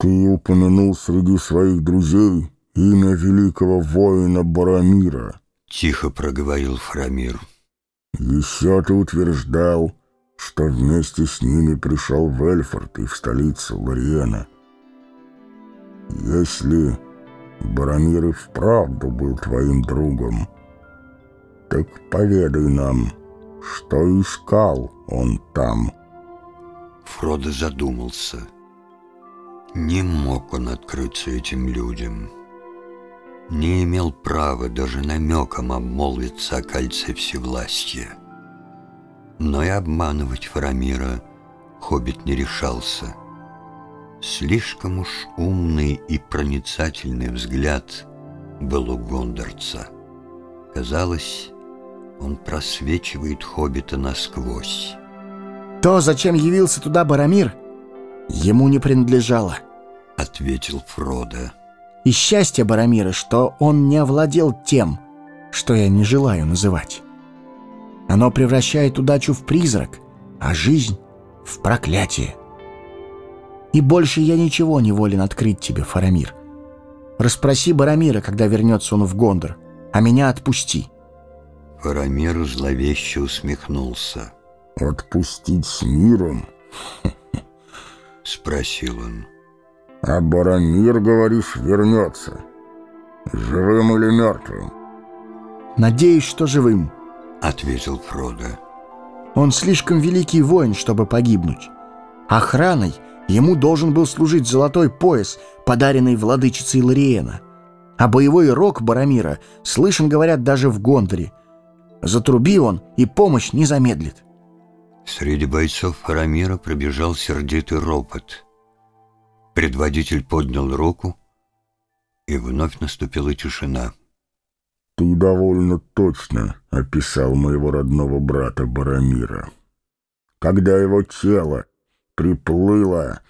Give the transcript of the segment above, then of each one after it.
Ты упомянул среди своих друзей имя великого воина Барамира. Тихо проговорил Фрамир. Еще ты утверждал, что вместе с ними пришел в Эльфорд и в столицу Лориена. Если Барамир и вправду был твоим другом, так поведай нам, что искал он там. Фродо задумался. Не мог он открыться этим людям. Не имел права даже намеком обмолвиться о кольце всевластия. Но и обманывать Фарамира Хоббит не решался. Слишком уж умный и проницательный взгляд был у Гондорца. Казалось, он просвечивает Хоббита насквозь. То, зачем явился туда Барамир, ему не принадлежало, — ответил Фродо. И счастье Барамира, что он не овладел тем, что я не желаю называть. Оно превращает удачу в призрак, а жизнь — в проклятие. И больше я ничего не волен открыть тебе, Фарамир. Расспроси Барамира, когда вернется он в Гондор, а меня отпусти. Фарамир зловеще усмехнулся. «Отпустить с миром?» — спросил он. «А Барамир, говоришь, вернется? Живым или мертвым?» «Надеюсь, что живым», — ответил Фродо. «Он слишком великий воин, чтобы погибнуть. Охраной ему должен был служить золотой пояс, подаренный владычицей Лориена. А боевой рог Барамира слышен, говорят, даже в Гондоре. Затруби он, и помощь не замедлит». Среди бойцов Фарамира пробежал сердитый ропот. Предводитель поднял руку, и вновь наступила тишина. «Ты довольно точно описал моего родного брата Барамира. Когда его тело приплыло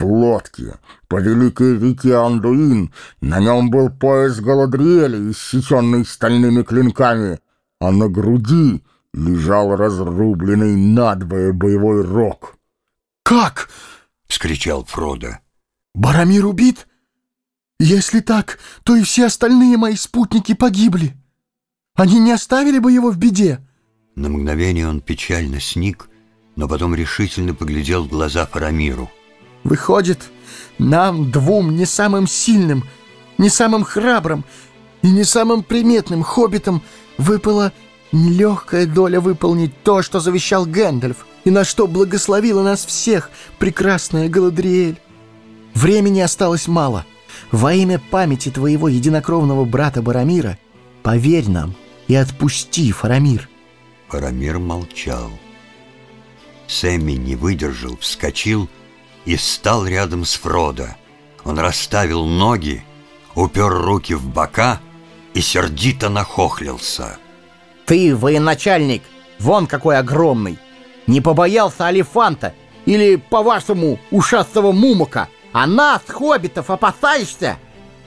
в лодке по великой реке Андуин, на нем был пояс Галадриэля, иссеченный стальными клинками, а на груди — лежал разрубленный надвое боевой рог. «Как?» — вскричал Фродо. «Барамир убит? Если так, то и все остальные мои спутники погибли. Они не оставили бы его в беде». На мгновение он печально сник, но потом решительно поглядел в глаза Фарамиру. «Выходит, нам двум не самым сильным, не самым храбрым и не самым приметным хоббитам выпало Нелегкая доля выполнить то, что завещал Гэндальф, и на что благословила нас всех прекрасная Галадриэль. Времени осталось мало. Во имя памяти твоего единокровного брата Барамира поверь нам и отпусти Фарамир. Фарамир молчал. Сэмми не выдержал, вскочил и стал рядом с Фродо. Он расставил ноги, упер руки в бока и сердито нахохлился — ты, военачальник, вон какой огромный. Не побоялся Алифанта или, по-вашему, ушастого Мумука, а нас, хоббитов, опасаешься?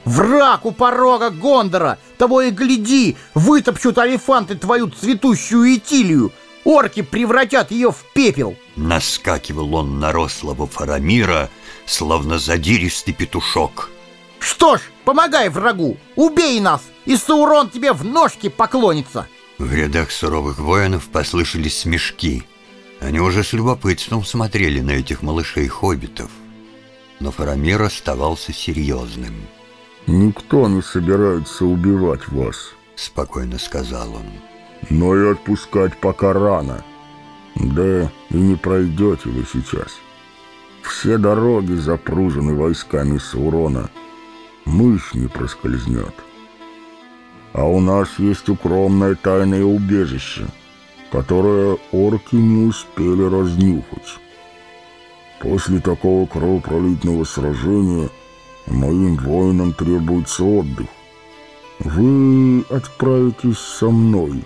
Враг у порога Гондора, того и гляди, вытопчут алифанты твою цветущую этилию, орки превратят ее в пепел. Наскакивал он на рослого Фарамира, словно задиристый петушок. Что ж, помогай врагу, убей нас, и Саурон тебе в ножки поклонится. В рядах суровых воинов послышались смешки. Они уже с любопытством смотрели на этих малышей-хоббитов. Но Фарамир оставался серьезным. «Никто не собирается убивать вас», — спокойно сказал он. «Но и отпускать пока рано. Да и не пройдете вы сейчас. Все дороги запружены войсками Саурона. Мышь не проскользнет». А у нас есть укромное тайное убежище, которое орки не успели разнюхать. После такого кровопролитного сражения моим воинам требуется отдых. Вы отправитесь со мной,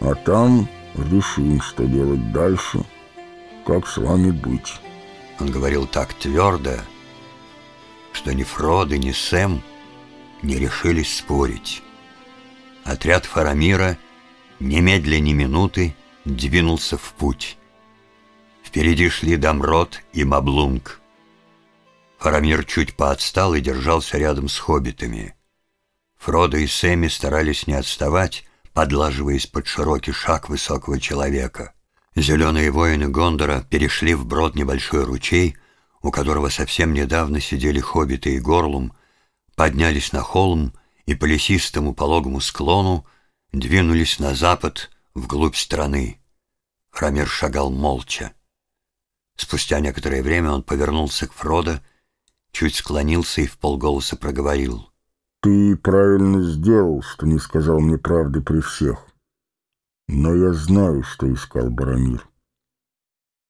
а там решим, что делать дальше, как с вами быть. Он говорил так твердо, что ни Фродо, ни Сэм не решились спорить. Отряд Фарамира, немедля ни минуты, двинулся в путь. Впереди шли Дамрот и Маблунг. Фарамир чуть поотстал и держался рядом с хоббитами. Фродо и Сэмми старались не отставать, подлаживаясь под широкий шаг высокого человека. Зеленые воины Гондора перешли вброд небольшой ручей, у которого совсем недавно сидели хоббиты и горлум, поднялись на холм и по лесистому пологому склону двинулись на запад, вглубь страны. Рамир шагал молча. Спустя некоторое время он повернулся к Фродо, чуть склонился и в полголоса проговорил. Ты правильно сделал, что не сказал мне правды при всех. Но я знаю, что искал Барамир.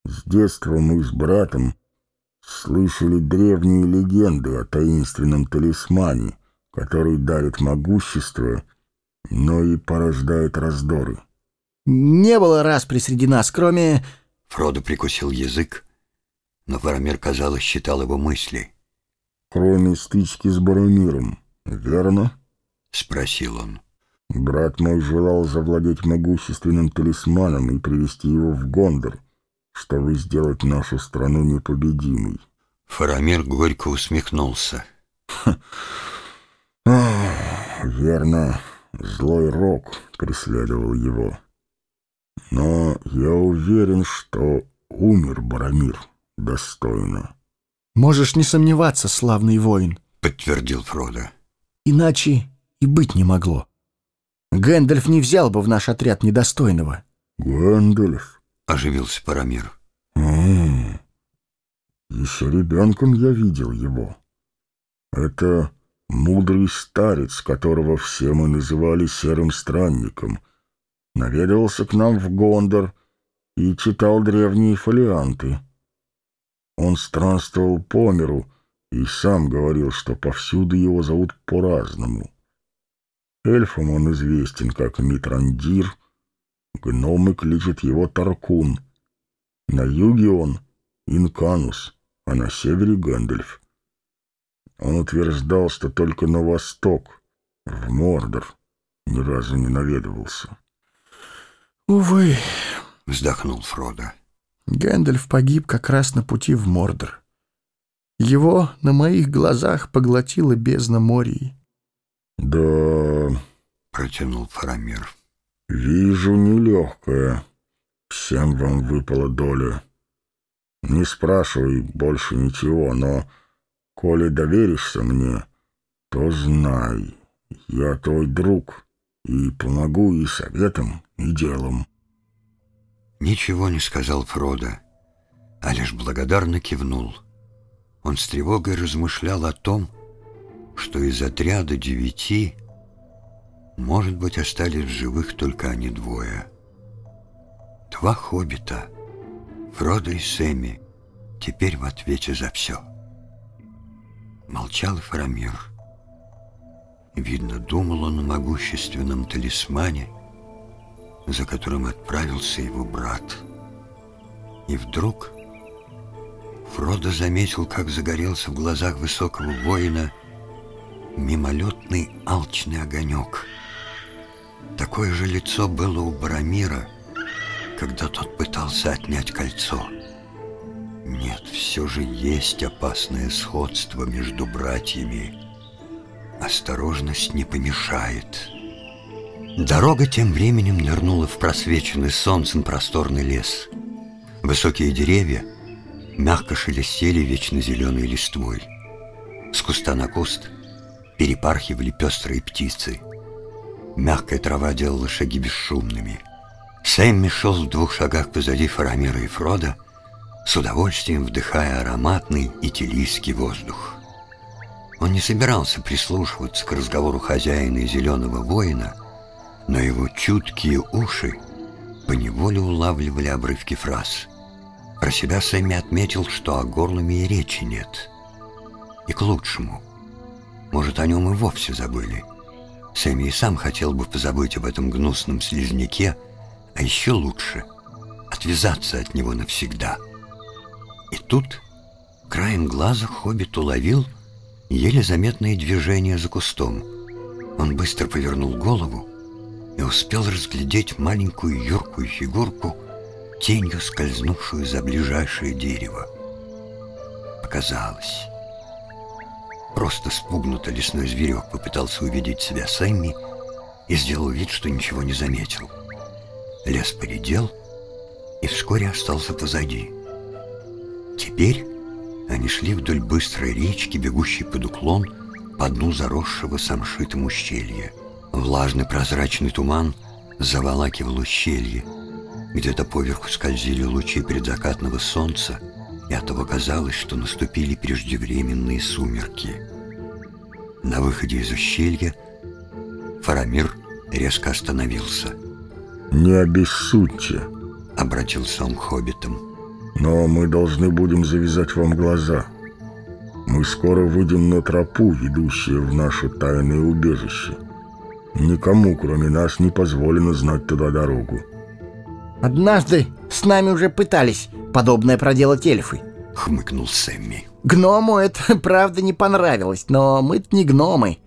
С детства мы с братом слышали древние легенды о таинственном талисмане, который дарит могущество, но и порождает раздоры. Не было распри среди нас, кроме... Фродо прикусил язык, но Барамир, казалось, считал его мысли. Кроме стычки с Барамиром верно?» — спросил он. «Брат мой желал завладеть могущественным талисманом и привести его в Гондор, чтобы сделать нашу страну непобедимой». Фарамир горько усмехнулся. «Верно, злой рок преследовал его. Но я уверен, что умер Боромир достойно». «Можешь не сомневаться, славный воин», — подтвердил Фродо. Иначе и быть не могло. Гэндальф не взял бы в наш отряд недостойного. «Гэндальф?» — оживился Фарамир. «М-м-м. Еще ребенком я видел его. Это мудрый старец, которого все мы называли Серым Странником, наведывался к нам в Гондор и читал древние фолианты. Он странствовал по миру, и сам говорил, что повсюду его зовут по-разному. Эльфам он известен как Митрандир, гномы кличут его Таркун. На юге он Инканус, а на севере Гэндальф. Он утверждал, что только на восток, в Мордор, ни разу не наведывался. «Увы», — вздохнул Фродо. Гэндальф погиб как раз на пути в Мордор. Его на моих глазах поглотила бездна Мории. «Да...» — протянул Фарамир. «Вижу нелегкая. Всем вам выпала доля. Не спрашивай больше ничего, но, коли доверишься мне, то знай, я твой друг и помогу и советом, и делом». Ничего не сказал Фродо, а лишь благодарно кивнул — он с тревогой размышлял о том, что из отряда девяти, может быть, остались в живых только они двое. Два хоббита, Фродо и Сэмми, теперь в ответе за все. Молчал Фарамир. Видно, думал он о могущественном талисмане, за которым отправился его брат. И вдруг Фродо заметил, как загорелся в глазах высокого воина мимолетный алчный огонек. Такое же лицо было у Барамира, когда тот пытался отнять кольцо. Нет, все же есть опасное сходство между братьями. Осторожность не помешает. Дорога тем временем нырнула в просвеченный солнцем просторный лес. Высокие деревья — мягко шелестели вечно зеленой листвой. С куста на куст перепархивали пестрые птицы. Мягкая трава делала шаги бесшумными. Сэмми шел в двух шагах позади Фарамира и Фрода, с удовольствием вдыхая ароматный итилийский воздух. Он не собирался прислушиваться к разговору хозяина и зеленого воина, но его чуткие уши поневоле улавливали обрывки фраз — про себя Сэмми отметил, что о горлуме и речи нет. И к лучшему. Может, о нем и вовсе забыли. Сэмми и сам хотел бы позабыть об этом гнусном слизняке, а еще лучше — отвязаться от него навсегда. И тут краем глаза Хоббит уловил еле заметное движение за кустом. Он быстро повернул голову и успел разглядеть маленькую юркую фигурку — тенью скользнувшую за ближайшее дерево. Показалось. Просто спугнуто лесной зверек попытался увидеть себя Сэмми и сделал вид, что ничего не заметил. Лес поредел и вскоре остался позади. Теперь они шли вдоль быстрой речки, бегущей под уклон по дну заросшего самшитым ущелья. Влажный прозрачный туман заволакивал ущелье. Где-то поверху скользили лучи предзакатного солнца, и оттого казалось, что наступили преждевременные сумерки. На выходе из ущелья Фарамир резко остановился. «Не обессудьте», — обратился он к хоббитам. «Но мы должны будем завязать вам глаза. Мы скоро выйдем на тропу, ведущую в наше тайное убежище. Никому, кроме нас, не позволено знать туда дорогу». Однажды с нами уже пытались подобное проделать эльфы. — хмыкнул Сэмми. Гному это, правда, не понравилось, но мы-то не гномы.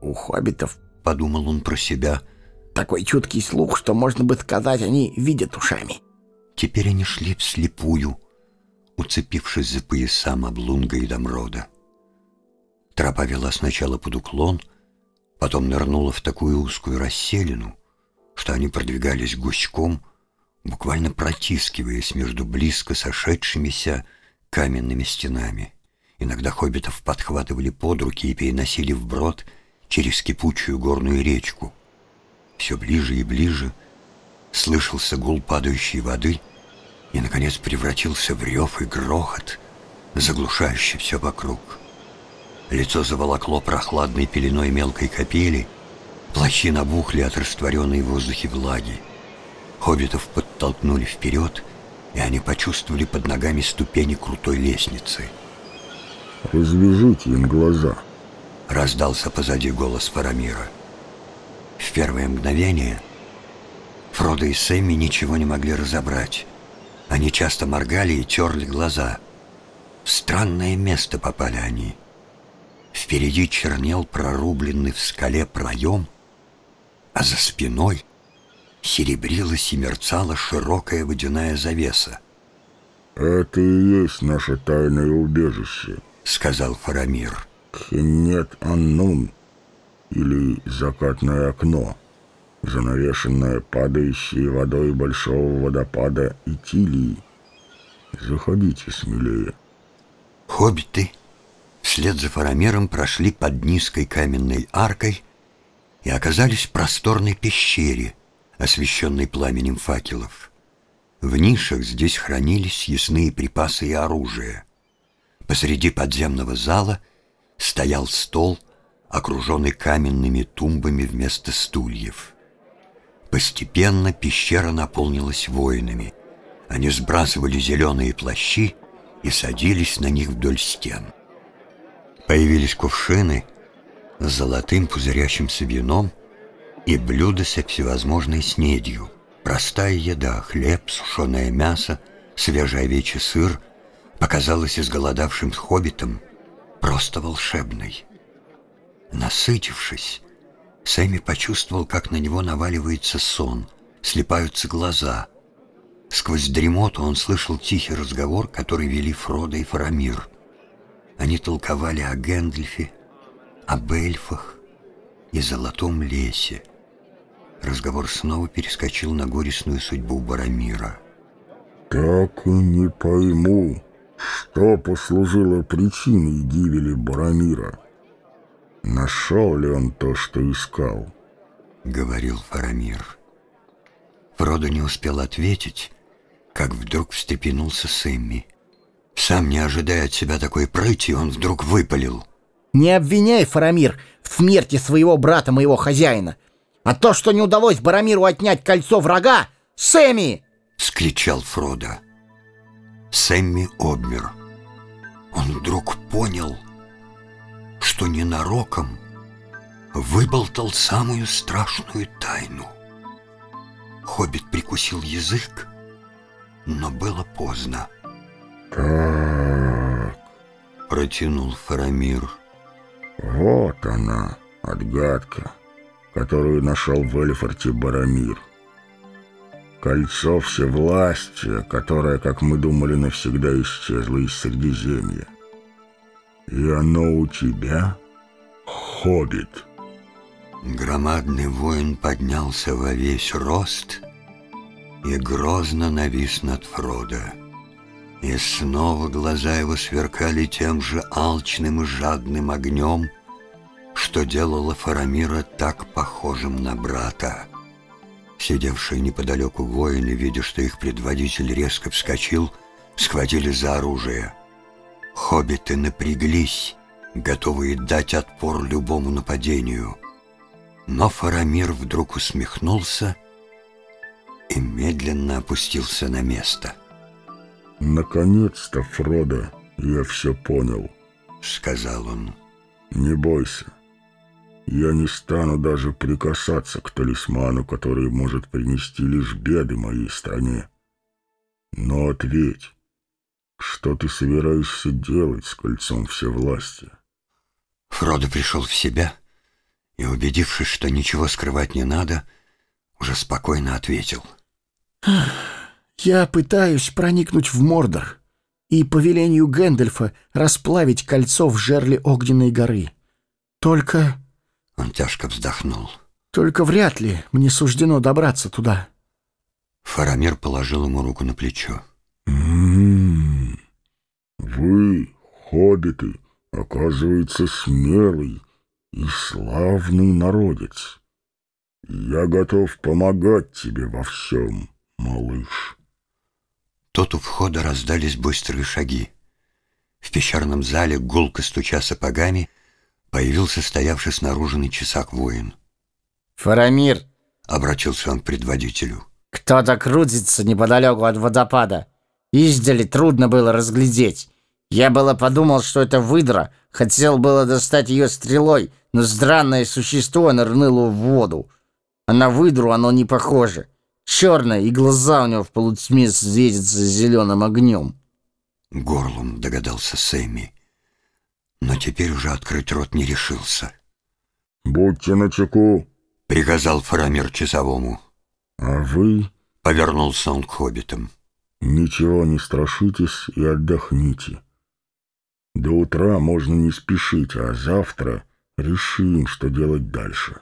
У хоббитов — подумал он про себя. Такой чуткий слух, что, можно бы сказать, они видят ушами. Теперь они шли вслепую, уцепившись за пояса Маблунга и Домрода. Тропа вела сначала под уклон, потом нырнула в такую узкую расселину, что они продвигались гуськом, буквально протискиваясь между близко сошедшимися каменными стенами. Иногда хоббитов подхватывали под руки и переносили вброд через кипучую горную речку. Все ближе и ближе слышался гул падающей воды и, наконец, превратился в рев и грохот, заглушающий все вокруг. Лицо заволокло прохладной пеленой мелкой капели, плащи набухли от растворенной в воздухе влаги. Хоббитов подтолкнули вперед, и они почувствовали под ногами ступени крутой лестницы. «Развяжите им глаза», — раздался позади голос Фарамира. В первое мгновение Фродо и Сэмми ничего не могли разобрать. Они часто моргали и терли глаза. В странное место попали они. Впереди чернел прорубленный в скале проем, а за спиной — серебрилась и мерцала широкая водяная завеса. «Это и есть наше тайное убежище», — сказал Фарамир. «Хенет Аннун, или закатное окно, занавешенное падающей водой большого водопада Итилии. Заходите смелее». Хоббиты вслед за Фарамиром прошли под низкой каменной аркой и оказались в просторной пещере — освещенный пламенем факелов. В нишах здесь хранились съестные припасы и оружие. Посреди подземного зала стоял стол, окруженный каменными тумбами вместо стульев. Постепенно пещера наполнилась воинами. Они сбрасывали зеленые плащи и садились на них вдоль стен. Появились кувшины с золотым пузырящимся вином и блюда со всевозможной снедью. Простая еда, хлеб, сушеное мясо, свежий овечий сыр показалась изголодавшим хоббитам просто волшебной. Насытившись, Сэмми почувствовал, как на него наваливается сон, слепаются глаза. Сквозь дремоту он слышал тихий разговор, который вели Фродо и Фарамир. Они толковали о Гэндальфе, об эльфах и золотом лесе. Разговор снова перескочил на горестную судьбу Барамира. «Так и не пойму, что послужило причиной гибели Барамира. Нашел ли он то, что искал?» — говорил Фарамир. Фродо не успел ответить, как вдруг встрепенулся Сэмми. Сам не ожидая от себя такой прыти, он вдруг выпалил. «Не обвиняй, Фарамир, в смерти своего брата, моего хозяина. А то, что не удалось Барамиру отнять кольцо врага, Сэмми!» — скричал Фродо. Сэмми обмер. Он вдруг понял, что ненароком выболтал самую страшную тайну. Хоббит прикусил язык, но было поздно. «Так...» — протянул Фарамир. «Вот она, отгадка» которую нашел в Эльфорте Барамир. Кольцо всевластия, которое, как мы думали, навсегда исчезло из Средиземья. И оно у тебя, хоббит. Громадный воин поднялся во весь рост и грозно навис над Фродо. И снова глаза его сверкали тем же алчным и жадным огнем, что делало Фарамира так похожим на брата. Сидевшие неподалеку воины, видя, что их предводитель резко вскочил, схватили за оружие. Хоббиты напряглись, готовые дать отпор любому нападению. Но Фарамир вдруг усмехнулся и медленно опустился на место. «Наконец-то, Фродо, я все понял», — сказал он. «Не бойся. Я не стану даже прикасаться к талисману, который может принести лишь беды моей стране. Но ответь, что ты собираешься делать с кольцом всевластия?» Фродо пришел в себя и, убедившись, что ничего скрывать не надо, уже спокойно ответил. «Я пытаюсь проникнуть в Мордор и по велению Гэндальфа расплавить кольцо в жерле Огненной горы. Только...» Он тяжко вздохнул. «Только вряд ли мне суждено добраться туда». Фарамир положил ему руку на плечо. «М-м-м, вы, хоббиты, оказывается, смелый и славный народец. Я готов помогать тебе во всем, малыш». Тут у входа раздались быстрые шаги. В пещерном зале, гулко стуча сапогами, появился стоявший снаружи на часах воин. «Фарамир!» — обратился он к предводителю. «Кто-то крутится неподалеку от водопада. Издали трудно было разглядеть. Я было подумал, что это выдра, хотел было достать ее стрелой, но странное существо нырнуло в воду. А на выдру оно не похоже. Черное, и глаза у него в полутьме светятся зеленым огнем. Горлом догадался Сэмми, но теперь уже открыть рот не решился. «Будьте начеку», — приказал Фарамир часовому. «А вы...» — повернулся он к хоббитам. «Ничего не страшитесь и отдохните. До утра можно не спешить, а завтра решим, что делать дальше».